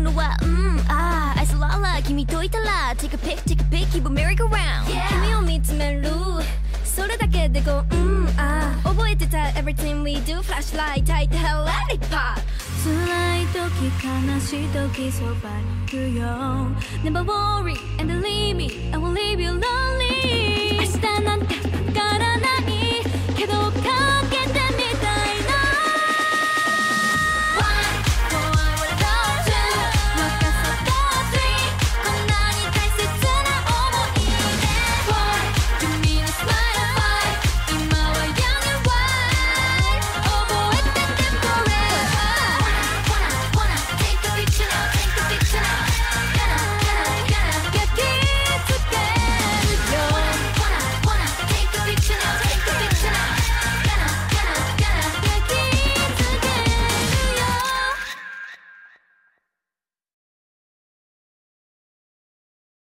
のはうんああアイスララ君といたら mm, ah, Take a pic take a pic 気分メリーゴラウン君を見つめるそれだけでこううんああ覚えてた mm, ah, Everything we do フラッシュライト焚いて Hell let it pop. 辛い時悲しい時そばにいるよ Never worry and believe me I will leave you alone.